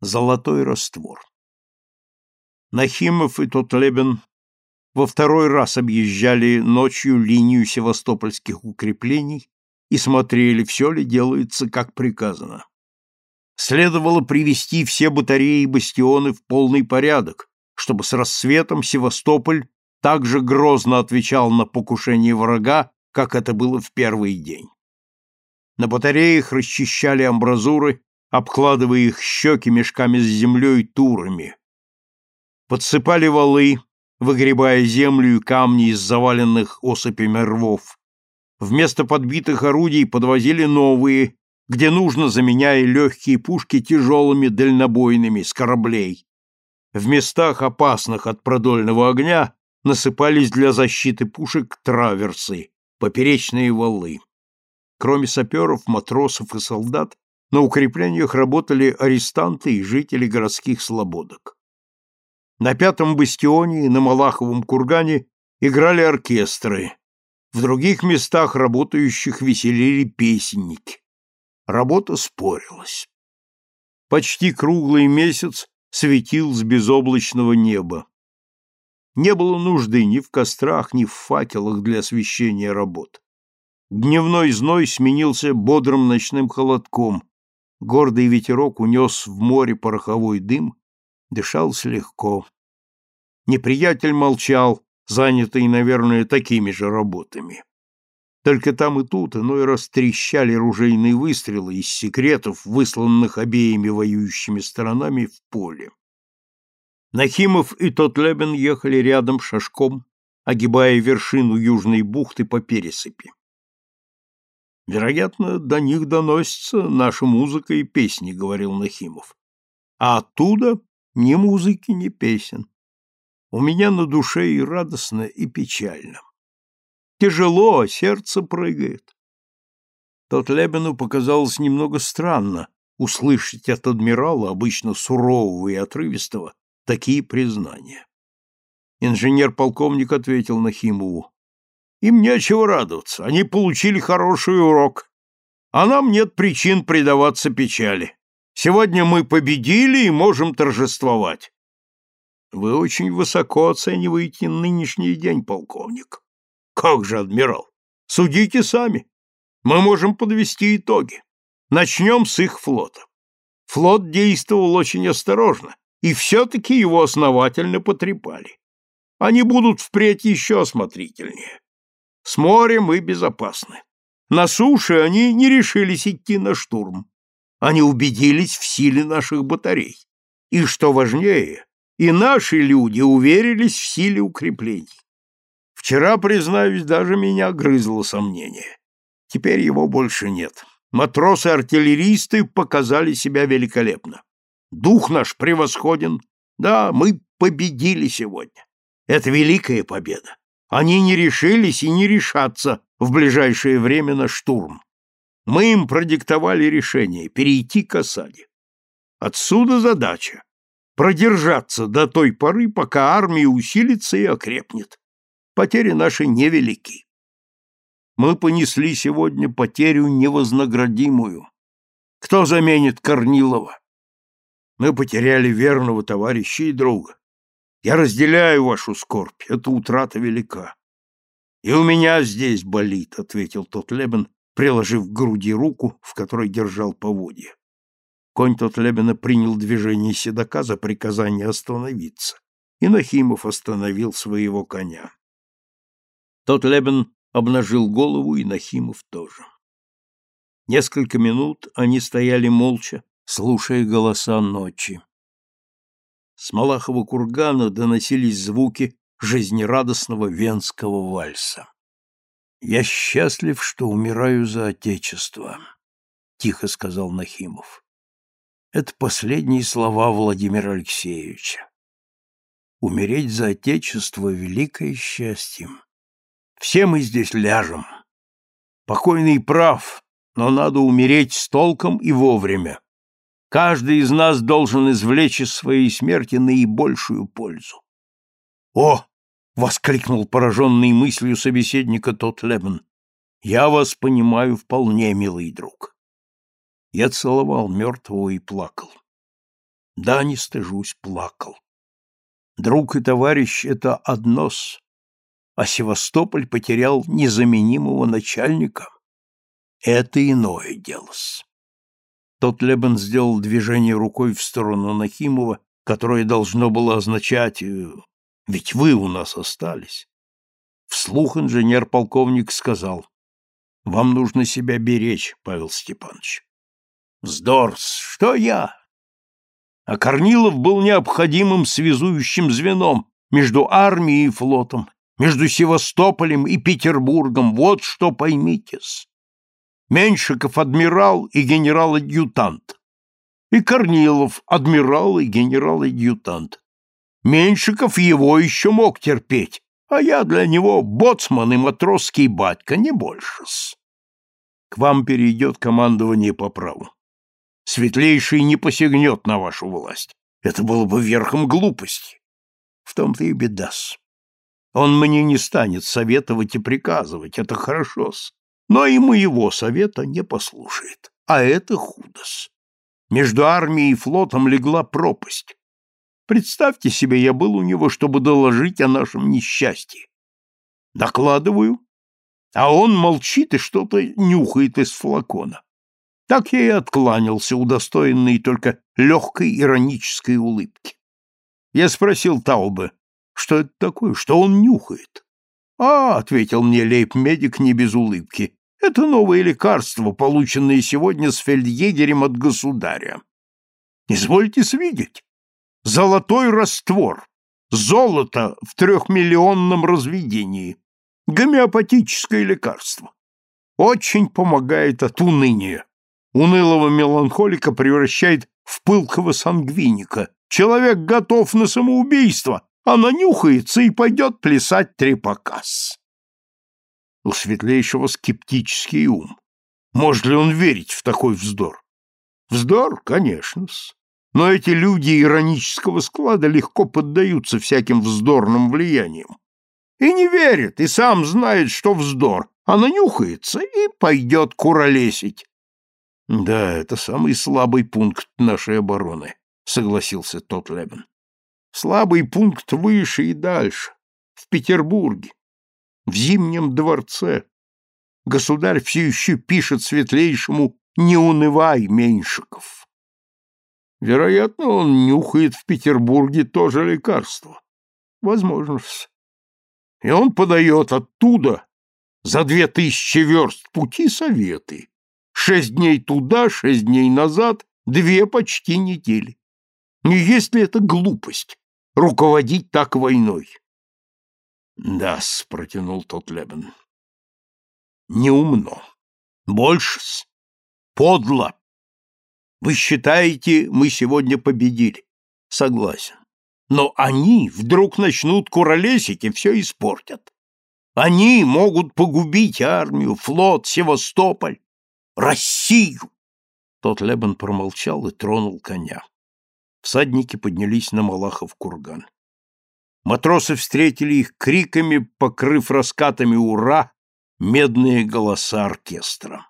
Золотой раствор. Нахимов и Тотлебен во второй раз объезжали ночью линию севастопольских укреплений и смотрели, все ли делается как приказано. Следовало привести все батареи и бастионы в полный порядок, чтобы с рассветом Севастополь так же грозно отвечал на покушение врага, как это было в первый день. На батареях расчищали амбразуры, обкладывая их щеки мешками с землей турами. Подсыпали валы, выгребая землю и камни из заваленных осыпями рвов. Вместо подбитых орудий подвозили новые, где нужно, заменяя легкие пушки тяжелыми дальнобойными с кораблей. В местах, опасных от продольного огня, насыпались для защиты пушек траверсы, поперечные валы. Кроме саперов, матросов и солдат, на укреплениях работали арестанты и жители городских слободок. На пятом бастионе и на Малаховом кургане играли оркестры, в других местах работающих веселили песенники. Работа спорилась. Почти круглый месяц светил с безоблачного неба. Не было нужды ни в кострах, ни в факелах для освещения работ. Дневной зной сменился бодрым ночным холодком, Гордый ветерок унес в море пороховой дым, дышалось легко. Неприятель молчал, занятый, наверное, такими же работами. Только там и тут иной раз трещали ружейные выстрелы из секретов, высланных обеими воюющими сторонами в поле. Нахимов и Тотлебен ехали рядом шашком, огибая вершину южной бухты по пересыпи. Вероятно, до них доносится наша музыка и песни, говорил Нахимов. А оттуда ни музыки, ни песен. У меня на душе и радостно, и печально. Тяжело, сердце прыгает. Тот Лебену показалось немного странно услышать от адмирала, обычно сурового и отрывистого, такие признания. Инженер-полковник ответил Нахимову. Им нечего радоваться, они получили хороший урок. А нам нет причин предаваться печали. Сегодня мы победили и можем торжествовать. Вы очень высоко оцениваете нынешний день, полковник. Как же, адмирал? Судите сами. Мы можем подвести итоги. Начнем с их флота. Флот действовал очень осторожно, и все-таки его основательно потрепали. Они будут впредь еще осмотрительнее. С моря мы безопасны. На суше они не решились идти на штурм. Они убедились в силе наших батарей. И, что важнее, и наши люди уверились в силе укреплений. Вчера, признаюсь, даже меня грызло сомнение. Теперь его больше нет. Матросы-артиллеристы показали себя великолепно. Дух наш превосходен. Да, мы победили сегодня. Это великая победа. Они не решились и не решатся в ближайшее время на штурм. Мы им продиктовали решение перейти к осаде. Отсюда задача продержаться до той поры, пока армия усилится и окрепнет. Потери наши невелики. Мы понесли сегодня потерю невознаградимую. Кто заменит Корнилова? Мы потеряли верного товарища и друга. Я разделяю вашу скорбь, эта утрата велика. И у меня здесь болит, ответил тот Лебен, приложив к груди руку, в которой держал поводья. Конь тот Лебена принял движение седока за приказание остановиться, и Нахимов остановил своего коня. Тот Лебен обнажил голову, и Нахимов тоже. Несколько минут они стояли молча, слушая голоса ночи. С Малахова кургана доносились звуки жизнерадостного венского вальса. «Я счастлив, что умираю за Отечество», — тихо сказал Нахимов. Это последние слова Владимира Алексеевича. Умереть за Отечество — великое счастье. Все мы здесь ляжем. Покойный прав, но надо умереть с толком и вовремя. Каждый из нас должен извлечь из своей смерти наибольшую пользу. «О!» — воскликнул пораженный мыслью собеседника тот Лебен. «Я вас понимаю вполне, милый друг». Я целовал мертвого и плакал. Да, не стыжусь, плакал. Друг и товарищ — это одно-с, а Севастополь потерял незаменимого начальника. Это иное дело-с. Тот Лебен сделал движение рукой в сторону Нахимова, которое должно было означать э, «Ведь вы у нас остались». Вслух инженер-полковник сказал «Вам нужно себя беречь, Павел Степанович». «Вздор! Что я?» А Корнилов был необходимым связующим звеном между армией и флотом, между Севастополем и Петербургом. Вот что поймите-с. Меньшиков адмирал и генерал-адъютант. И Корнилов адмирал и генерал-адъютант. Меньшиков его еще мог терпеть, а я для него боцман и матросский батька, не больше-с. К вам перейдет командование по праву. Светлейший не посягнет на вашу власть. Это было бы верхом глупости. В том-то и беда-с. Он мне не станет советовать и приказывать, это хорошо-с но и моего совета не послушает. А это худос. Между армией и флотом легла пропасть. Представьте себе, я был у него, чтобы доложить о нашем несчастье. Докладываю, а он молчит и что-то нюхает из флакона. Так я и откланялся, удостоенный только легкой иронической улыбки. Я спросил Таубе, что это такое, что он нюхает. «А», — ответил мне лейб-медик не без улыбки, это новое лекарство, полученное сегодня с фельдъегерем от государя. Извольте свидеть. Золотой раствор. Золото в трехмиллионном разведении. Гомеопатическое лекарство. Очень помогает от уныния. Унылого меланхолика превращает в пылкого сангвиника. Человек готов на самоубийство, а нанюхается и пойдет плясать трепакас у светлейшего скептический ум. Может ли он верить в такой вздор? Вздор, конечно-с. Но эти люди иронического склада легко поддаются всяким вздорным влияниям. И не верит, и сам знает, что вздор, а нанюхается и пойдет куролесить. Да, это самый слабый пункт нашей обороны, согласился тот Лебен. Слабый пункт выше и дальше, в Петербурге в Зимнем дворце. Государь все еще пишет светлейшему «Не унывай, Меньшиков». Вероятно, он нюхает в Петербурге тоже лекарство. Возможно. И он подает оттуда за две тысячи верст пути советы. Шесть дней туда, шесть дней назад, две почти недели. Не есть ли это глупость — руководить так войной? Да-с, протянул тот Лебен. Неумно. Больше-с. Подло. Вы считаете, мы сегодня победили? Согласен. Но они вдруг начнут куролесить и все испортят. Они могут погубить армию, флот, Севастополь, Россию. Тот Лебен промолчал и тронул коня. Всадники поднялись на Малахов курган. Матросы встретили их криками, покрыв раскатами «Ура!» медные голоса оркестра.